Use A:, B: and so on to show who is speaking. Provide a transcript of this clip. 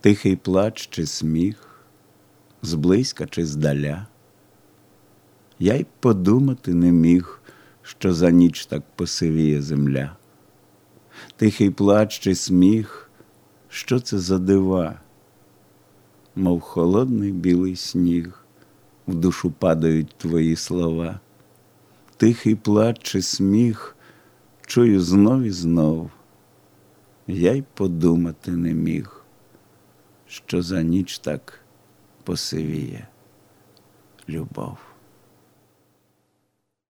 A: Тихий плач чи сміх, зблизька чи здаля. Я й подумати не міг, що за ніч так посивіє земля. Тихий плач чи сміх, що це за дива, мов холодний білий сніг, в душу падають твої слова. Тихий плач чи сміх, чую знов і знов. Я й подумати не міг, що за ніч так посивіє любов.